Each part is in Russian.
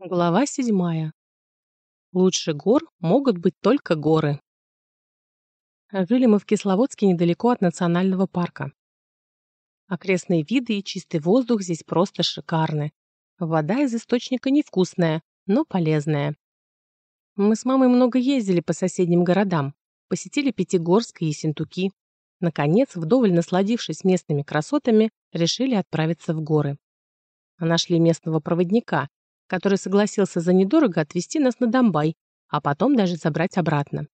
Глава седьмая. Лучше гор могут быть только горы. Жили мы в Кисловодске недалеко от национального парка. Окрестные виды и чистый воздух здесь просто шикарны. Вода из источника невкусная, но полезная. Мы с мамой много ездили по соседним городам, посетили Пятигорск и Ессентуки. Наконец, вдоволь насладившись местными красотами, решили отправиться в горы. Нашли местного проводника, который согласился за недорого отвезти нас на Домбай, а потом даже забрать обратно.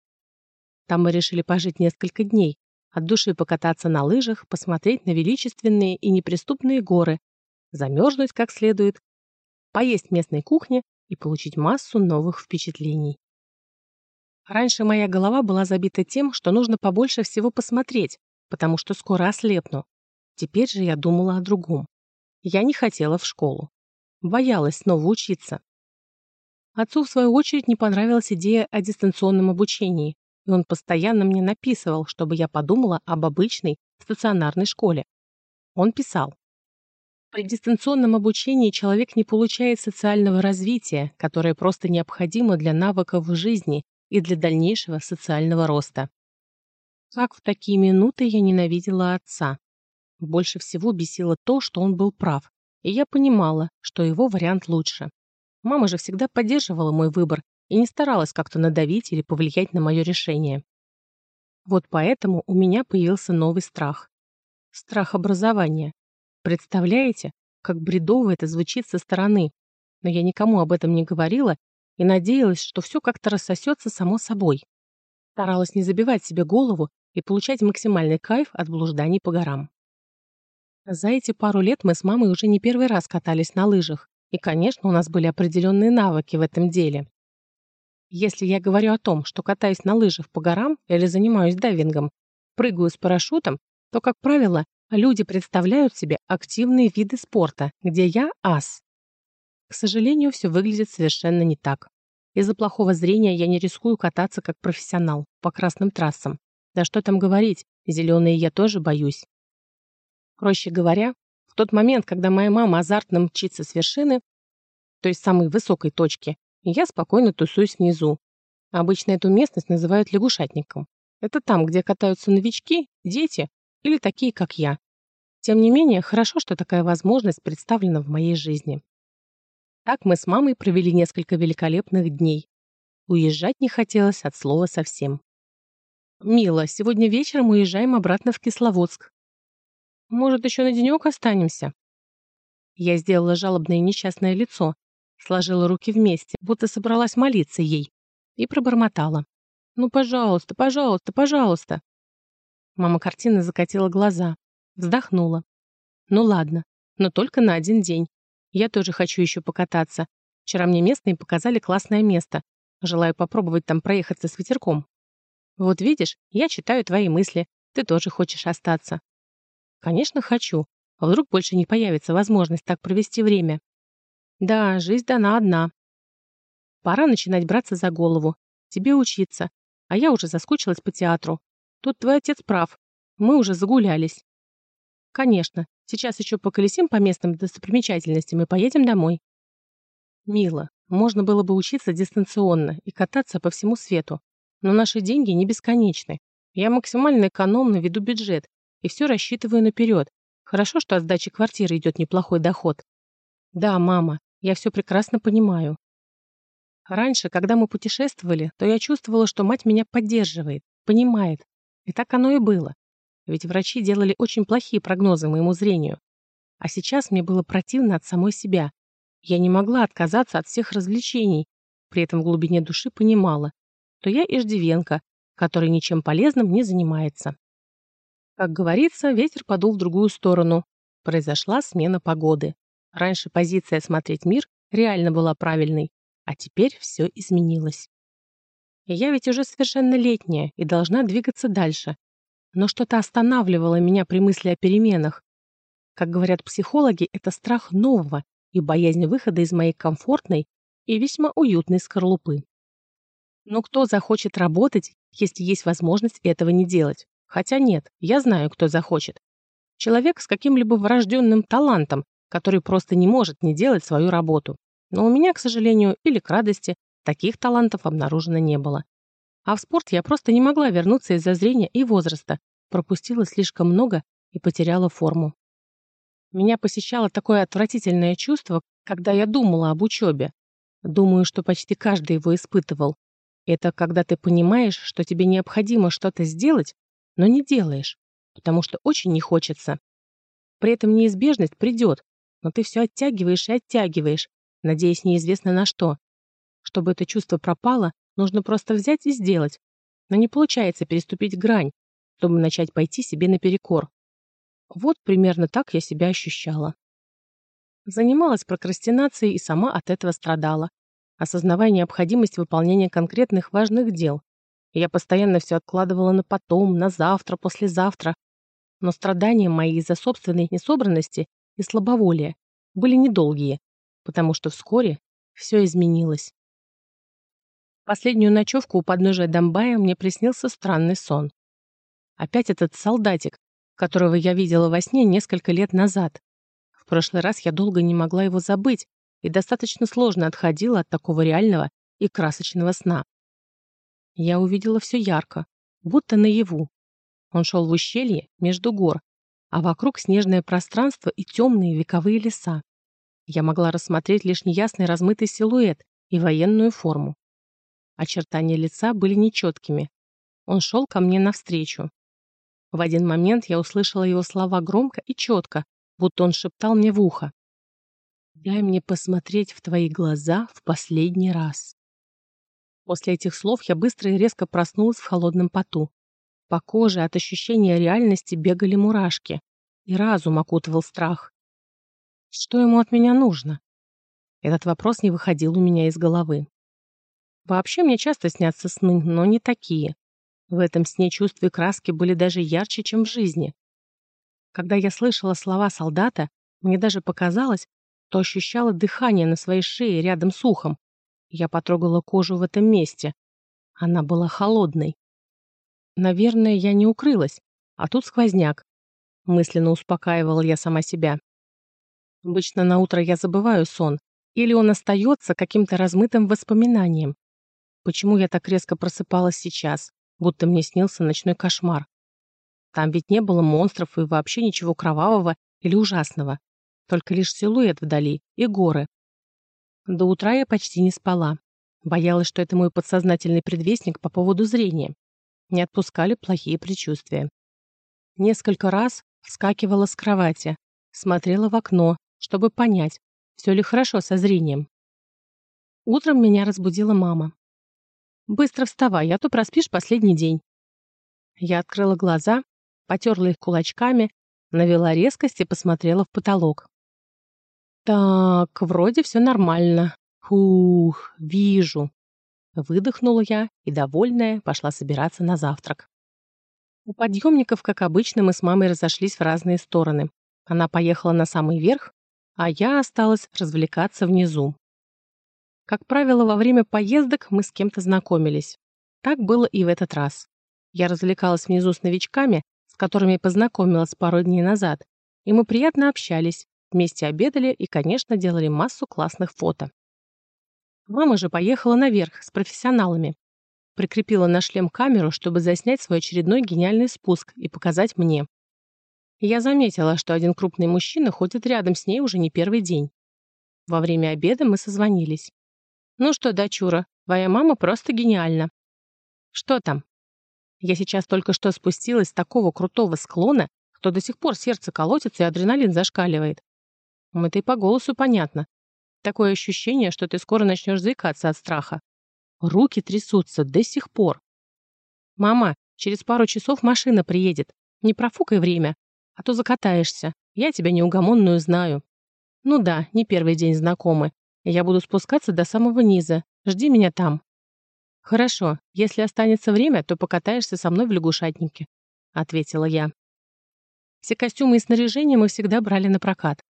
Там мы решили пожить несколько дней, от души покататься на лыжах, посмотреть на величественные и неприступные горы, замерзнуть как следует, поесть местной кухни и получить массу новых впечатлений. Раньше моя голова была забита тем, что нужно побольше всего посмотреть, потому что скоро ослепну. Теперь же я думала о другом. Я не хотела в школу. Боялась снова учиться. Отцу, в свою очередь, не понравилась идея о дистанционном обучении, и он постоянно мне написывал, чтобы я подумала об обычной стационарной школе. Он писал, при дистанционном обучении человек не получает социального развития, которое просто необходимо для навыков в жизни и для дальнейшего социального роста. Как в такие минуты я ненавидела отца. Больше всего бесило то, что он был прав, и я понимала, что его вариант лучше. Мама же всегда поддерживала мой выбор и не старалась как-то надавить или повлиять на мое решение. Вот поэтому у меня появился новый страх. Страх образования. Представляете, как бредово это звучит со стороны. Но я никому об этом не говорила и надеялась, что все как-то рассосется само собой. Старалась не забивать себе голову и получать максимальный кайф от блужданий по горам. За эти пару лет мы с мамой уже не первый раз катались на лыжах, и, конечно, у нас были определенные навыки в этом деле. Если я говорю о том, что катаюсь на лыжах по горам или занимаюсь дайвингом, прыгаю с парашютом, то, как правило, люди представляют себе активные виды спорта, где я ас. К сожалению, все выглядит совершенно не так. Из-за плохого зрения я не рискую кататься как профессионал по красным трассам. Да что там говорить, зеленые я тоже боюсь. Проще говоря, в тот момент, когда моя мама азартно мчится с вершины, то есть самой высокой точки, я спокойно тусуюсь внизу. Обычно эту местность называют лягушатником. Это там, где катаются новички, дети или такие, как я. Тем не менее, хорошо, что такая возможность представлена в моей жизни. Так мы с мамой провели несколько великолепных дней. Уезжать не хотелось от слова совсем. «Мила, сегодня вечером уезжаем обратно в Кисловодск. Может, еще на денек останемся?» Я сделала жалобное несчастное лицо, сложила руки вместе, будто собралась молиться ей, и пробормотала. «Ну, пожалуйста, пожалуйста, пожалуйста!» Мама картины закатила глаза, вздохнула. «Ну ладно, но только на один день. Я тоже хочу еще покататься. Вчера мне местные показали классное место. Желаю попробовать там проехаться с ветерком. Вот видишь, я читаю твои мысли. Ты тоже хочешь остаться. Конечно, хочу. А вдруг больше не появится возможность так провести время? Да, жизнь дана одна. Пора начинать браться за голову. Тебе учиться. А я уже заскучилась по театру. Тут твой отец прав. Мы уже загулялись. Конечно, сейчас еще поколесим по местным достопримечательностям и поедем домой. Мило, можно было бы учиться дистанционно и кататься по всему свету. Но наши деньги не бесконечны. Я максимально экономно веду бюджет и все рассчитываю наперед. Хорошо, что от сдачи квартиры идет неплохой доход. Да, мама, я все прекрасно понимаю. Раньше, когда мы путешествовали, то я чувствовала, что мать меня поддерживает, понимает. И так оно и было. Ведь врачи делали очень плохие прогнозы моему зрению. А сейчас мне было противно от самой себя. Я не могла отказаться от всех развлечений, при этом в глубине души понимала, что я иждивенка, который ничем полезным не занимается. Как говорится, ветер подул в другую сторону. Произошла смена погоды. Раньше позиция смотреть мир реально была правильной, а теперь все изменилось. Я ведь уже совершеннолетняя и должна двигаться дальше. Но что-то останавливало меня при мысли о переменах. Как говорят психологи, это страх нового и боязнь выхода из моей комфортной и весьма уютной скорлупы. Но кто захочет работать, если есть возможность этого не делать? Хотя нет, я знаю, кто захочет. Человек с каким-либо врожденным талантом, который просто не может не делать свою работу. Но у меня, к сожалению, или к радости, таких талантов обнаружено не было. А в спорт я просто не могла вернуться из-за зрения и возраста, пропустила слишком много и потеряла форму. Меня посещало такое отвратительное чувство, когда я думала об учебе. Думаю, что почти каждый его испытывал. Это когда ты понимаешь, что тебе необходимо что-то сделать, но не делаешь, потому что очень не хочется. При этом неизбежность придет, но ты все оттягиваешь и оттягиваешь, надеясь неизвестно на что. Чтобы это чувство пропало, нужно просто взять и сделать. Но не получается переступить грань, чтобы начать пойти себе наперекор. Вот примерно так я себя ощущала. Занималась прокрастинацией и сама от этого страдала, осознавая необходимость выполнения конкретных важных дел. Я постоянно все откладывала на потом, на завтра, послезавтра. Но страдания мои из-за собственной несобранности и слабоволия были недолгие, потому что вскоре все изменилось. Последнюю ночевку у подножия Домбая мне приснился странный сон. Опять этот солдатик, которого я видела во сне несколько лет назад. В прошлый раз я долго не могла его забыть и достаточно сложно отходила от такого реального и красочного сна. Я увидела все ярко, будто наяву. Он шел в ущелье между гор, а вокруг снежное пространство и темные вековые леса. Я могла рассмотреть лишь неясный размытый силуэт и военную форму. Очертания лица были нечеткими. Он шел ко мне навстречу. В один момент я услышала его слова громко и четко, будто он шептал мне в ухо. «Дай мне посмотреть в твои глаза в последний раз». После этих слов я быстро и резко проснулась в холодном поту. По коже от ощущения реальности бегали мурашки, и разум окутывал страх. Что ему от меня нужно? Этот вопрос не выходил у меня из головы. Вообще мне часто снятся сны, но не такие. В этом сне чувства и краски были даже ярче, чем в жизни. Когда я слышала слова солдата, мне даже показалось, что ощущала дыхание на своей шее рядом с ухом. Я потрогала кожу в этом месте. Она была холодной. Наверное, я не укрылась, а тут сквозняк. Мысленно успокаивала я сама себя. Обычно на утро я забываю сон, или он остается каким-то размытым воспоминанием. Почему я так резко просыпалась сейчас? будто мне снился ночной кошмар. Там ведь не было монстров и вообще ничего кровавого или ужасного. Только лишь силуэт вдали и горы. До утра я почти не спала. Боялась, что это мой подсознательный предвестник по поводу зрения. Не отпускали плохие предчувствия. Несколько раз вскакивала с кровати, смотрела в окно, чтобы понять, все ли хорошо со зрением. Утром меня разбудила мама. Быстро вставай, а то проспишь последний день. Я открыла глаза, потерла их кулачками, навела резкость и посмотрела в потолок. Так, вроде все нормально. Фух, вижу. Выдохнула я и, довольная, пошла собираться на завтрак. У подъемников, как обычно, мы с мамой разошлись в разные стороны. Она поехала на самый верх, а я осталась развлекаться внизу. Как правило, во время поездок мы с кем-то знакомились. Так было и в этот раз. Я развлекалась внизу с новичками, с которыми познакомилась пару дней назад, и мы приятно общались, вместе обедали и, конечно, делали массу классных фото. Мама же поехала наверх с профессионалами. Прикрепила на шлем камеру, чтобы заснять свой очередной гениальный спуск и показать мне. Я заметила, что один крупный мужчина ходит рядом с ней уже не первый день. Во время обеда мы созвонились. Ну что, дочура, твоя мама просто гениальна. Что там? Я сейчас только что спустилась с такого крутого склона, что до сих пор сердце колотится и адреналин зашкаливает. Это и по голосу понятно. Такое ощущение, что ты скоро начнешь заикаться от страха. Руки трясутся до сих пор. Мама, через пару часов машина приедет. Не профукай время, а то закатаешься. Я тебя неугомонную знаю. Ну да, не первый день знакомы. Я буду спускаться до самого низа. Жди меня там». «Хорошо. Если останется время, то покатаешься со мной в лягушатнике», — ответила я. Все костюмы и снаряжение мы всегда брали на прокат.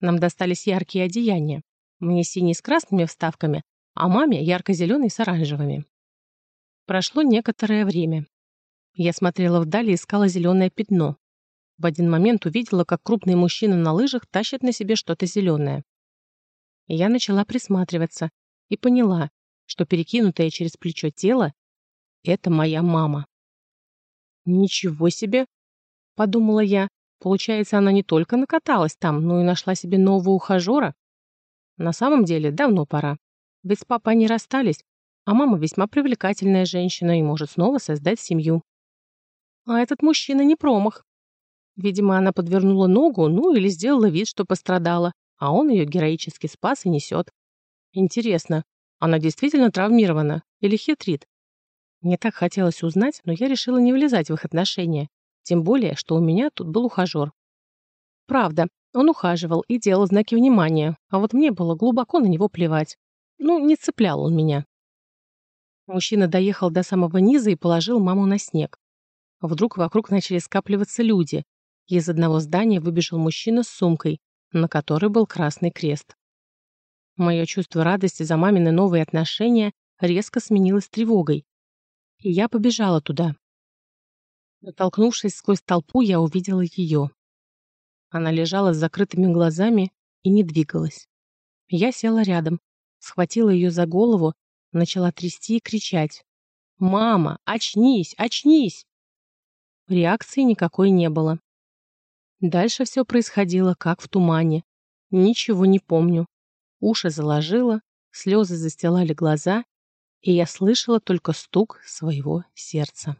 Нам достались яркие одеяния. Мне синий с красными вставками, а маме ярко-зеленый с оранжевыми. Прошло некоторое время. Я смотрела вдали и искала зеленое пятно. В один момент увидела, как крупный мужчина на лыжах тащит на себе что-то зеленое. Я начала присматриваться и поняла, что перекинутое через плечо тело — это моя мама. «Ничего себе!» — подумала я. Получается, она не только накаталась там, но и нашла себе нового ухажера. На самом деле, давно пора. Ведь с папой они расстались, а мама весьма привлекательная женщина и может снова создать семью. А этот мужчина не промах. Видимо, она подвернула ногу, ну или сделала вид, что пострадала, а он ее героически спас и несет. Интересно, она действительно травмирована или хитрит? Мне так хотелось узнать, но я решила не влезать в их отношения, тем более, что у меня тут был ухажер. Правда, он ухаживал и делал знаки внимания, а вот мне было глубоко на него плевать. Ну, не цеплял он меня. Мужчина доехал до самого низа и положил маму на снег. Вдруг вокруг начали скапливаться люди. Из одного здания выбежал мужчина с сумкой, на которой был красный крест. Мое чувство радости за мамины новые отношения резко сменилось тревогой. И я побежала туда. Натолкнувшись сквозь толпу, я увидела ее. Она лежала с закрытыми глазами и не двигалась. Я села рядом, схватила ее за голову, начала трясти и кричать. «Мама, очнись, очнись!» Реакции никакой не было. Дальше все происходило, как в тумане. Ничего не помню. Уши заложило, слезы застилали глаза, и я слышала только стук своего сердца.